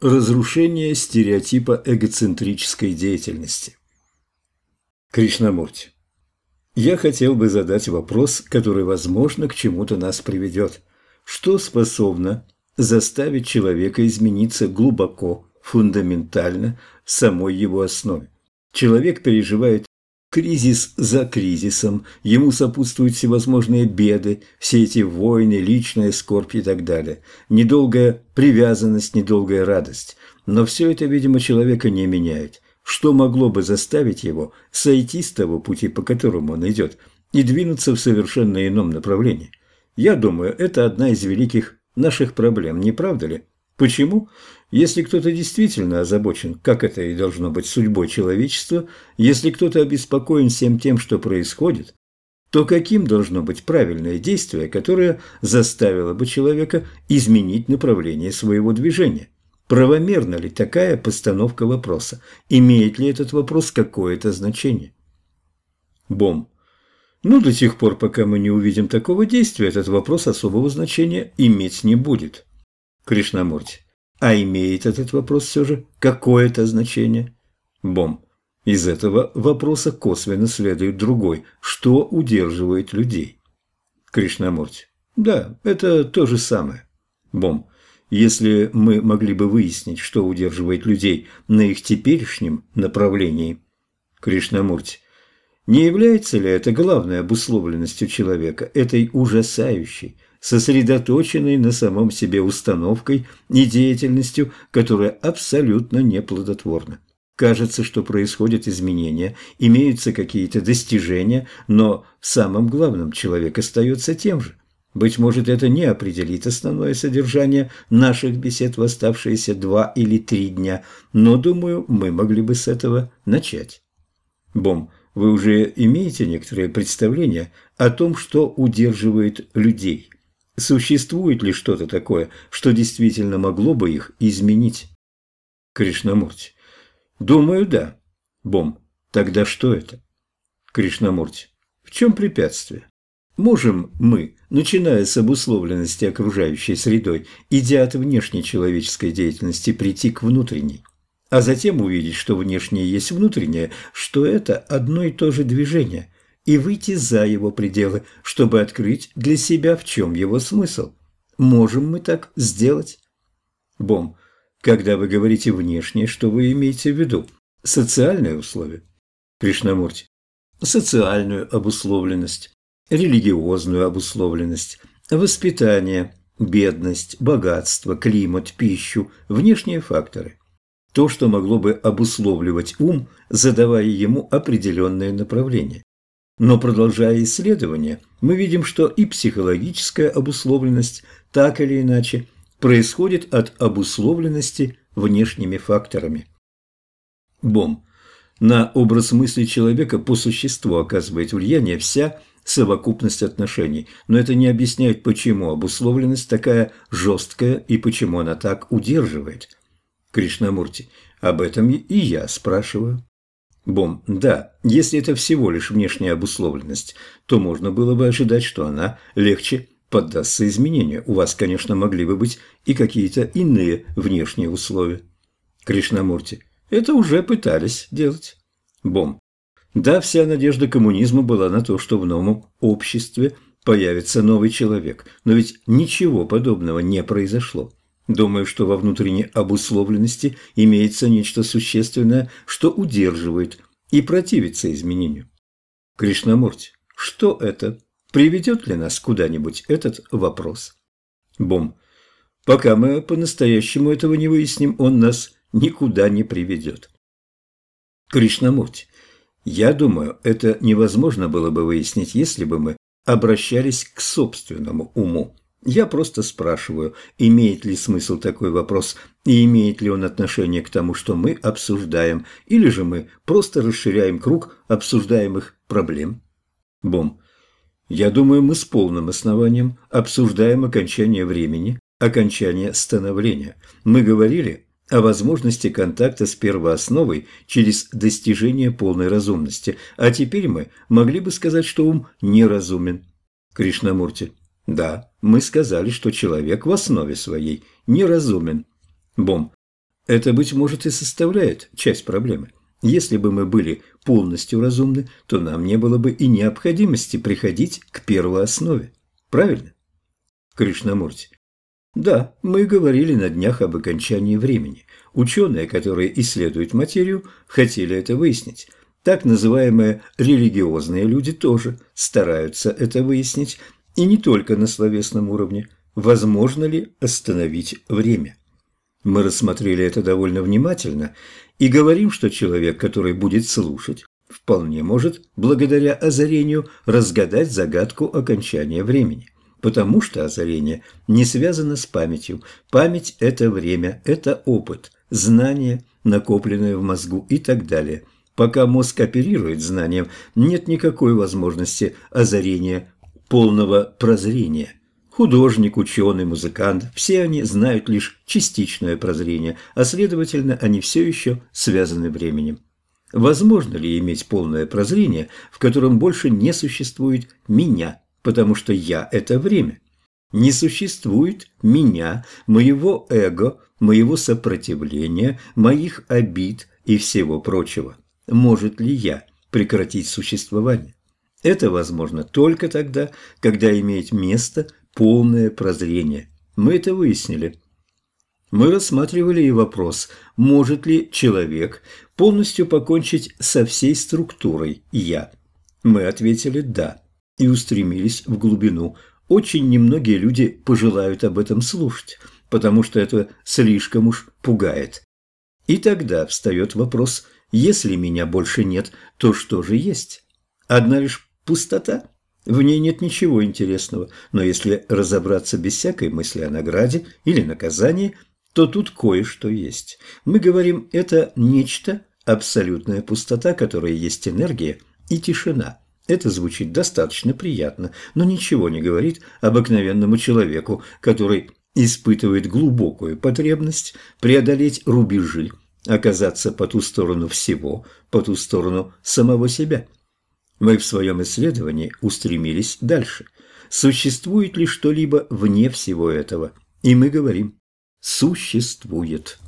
Разрушение стереотипа эгоцентрической деятельности. Кришнамурти. Я хотел бы задать вопрос, который, возможно, к чему-то нас приведет. Что способно заставить человека измениться глубоко, фундаментально, в самой его основе? Человек переживает Кризис за кризисом, ему сопутствуют всевозможные беды, все эти войны, личная скорбь и так далее. Недолгая привязанность, недолгая радость. Но все это, видимо, человека не меняет. Что могло бы заставить его сойти с того пути, по которому он идет, и двинуться в совершенно ином направлении? Я думаю, это одна из великих наших проблем, не правда ли? Почему? Если кто-то действительно озабочен, как это и должно быть судьбой человечества, если кто-то обеспокоен всем тем, что происходит, то каким должно быть правильное действие, которое заставило бы человека изменить направление своего движения? Правомерна ли такая постановка вопроса? Имеет ли этот вопрос какое-то значение? Бом. Ну, до тех пор, пока мы не увидим такого действия, этот вопрос особого значения иметь не будет. Кришнамурти. А имеет этот вопрос все же какое-то значение? Бом. Из этого вопроса косвенно следует другой. Что удерживает людей? Кришнамурти. Да, это то же самое. Бом. Если мы могли бы выяснить, что удерживает людей на их теперешнем направлении. Кришнамурти. Не является ли это главной обусловленностью человека, этой ужасающей, сосредоточенной на самом себе установкой и деятельностью, которая абсолютно неплодотворна. Кажется, что происходят изменения, имеются какие-то достижения, но в самом главном человек остается тем же. Быть может, это не определит основное содержание наших бесед в оставшиеся два или три дня, но, думаю, мы могли бы с этого начать. Бом, вы уже имеете некоторые представления о том, что удерживает людей? Существует ли что-то такое, что действительно могло бы их изменить? Кришнамурти. Думаю, да. Бом. Тогда что это? Кришнамурти. В чем препятствие? Можем мы, начиная с обусловленности окружающей средой, идя от внешней человеческой деятельности, прийти к внутренней, а затем увидеть, что внешнее есть внутреннее, что это одно и то же движение – и выйти за его пределы, чтобы открыть для себя, в чем его смысл. Можем мы так сделать? Бом, когда вы говорите внешнее, что вы имеете в виду? Социальные условия? Кришнамурти. Социальную обусловленность, религиозную обусловленность, воспитание, бедность, богатство, климат, пищу, внешние факторы. То, что могло бы обусловливать ум, задавая ему определенное направление. Но продолжая исследование, мы видим, что и психологическая обусловленность, так или иначе, происходит от обусловленности внешними факторами. Бом. На образ мысли человека по существу оказывает влияние вся совокупность отношений, но это не объясняет, почему обусловленность такая жесткая и почему она так удерживает. Кришнамурти, об этом и я спрашиваю. Бом, да, если это всего лишь внешняя обусловленность, то можно было бы ожидать, что она легче поддастся изменению. У вас, конечно, могли бы быть и какие-то иные внешние условия. Кришнамурти, это уже пытались делать. Бом, да, вся надежда коммунизма была на то, что в новом обществе появится новый человек, но ведь ничего подобного не произошло. Думаю, что во внутренней обусловленности имеется нечто существенное, что удерживает и противится изменению. Кришнамурти, что это? Приведет ли нас куда-нибудь этот вопрос? Бом. Пока мы по-настоящему этого не выясним, он нас никуда не приведет. Кришнамурти, я думаю, это невозможно было бы выяснить, если бы мы обращались к собственному уму. Я просто спрашиваю, имеет ли смысл такой вопрос и имеет ли он отношение к тому, что мы обсуждаем, или же мы просто расширяем круг обсуждаемых проблем. Бом. Я думаю, мы с полным основанием обсуждаем окончание времени, окончание становления. Мы говорили о возможности контакта с первоосновой через достижение полной разумности, а теперь мы могли бы сказать, что ум неразумен. Кришнамурти. Да, мы сказали, что человек в основе своей неразумен. Бом. Это, быть может, и составляет часть проблемы. Если бы мы были полностью разумны, то нам не было бы и необходимости приходить к первооснове. Правильно? Кришнамурти. Да, мы говорили на днях об окончании времени. Ученые, которые исследуют материю, хотели это выяснить. Так называемые религиозные люди тоже стараются это выяснить, и не только на словесном уровне. Возможно ли остановить время? Мы рассмотрели это довольно внимательно и говорим, что человек, который будет слушать, вполне может, благодаря озарению, разгадать загадку окончания времени. Потому что озарение не связано с памятью. Память – это время, это опыт, знание, накопленное в мозгу и так далее. Пока мозг оперирует знанием, нет никакой возможности озарения, полного прозрения. Художник, ученый, музыкант – все они знают лишь частичное прозрение, а следовательно, они все еще связаны временем. Возможно ли иметь полное прозрение, в котором больше не существует «меня», потому что «я» – это время? Не существует меня, моего эго, моего сопротивления, моих обид и всего прочего. Может ли я прекратить существование? Это возможно только тогда, когда имеет место полное прозрение. Мы это выяснили. Мы рассматривали и вопрос, может ли человек полностью покончить со всей структурой «я». Мы ответили «да» и устремились в глубину. Очень немногие люди пожелают об этом слушать, потому что это слишком уж пугает. И тогда встает вопрос, если меня больше нет, то что же есть? Одна лишь пустота? В ней нет ничего интересного, но если разобраться без всякой мысли о награде или наказании, то тут кое-что есть. Мы говорим, это нечто, абсолютная пустота, которая есть энергия и тишина. Это звучит достаточно приятно, но ничего не говорит обыкновенному человеку, который испытывает глубокую потребность преодолеть рубежи, оказаться по ту сторону всего, по ту сторону самого себя. Мы в своем исследовании устремились дальше. Существует ли что-либо вне всего этого? И мы говорим «существует».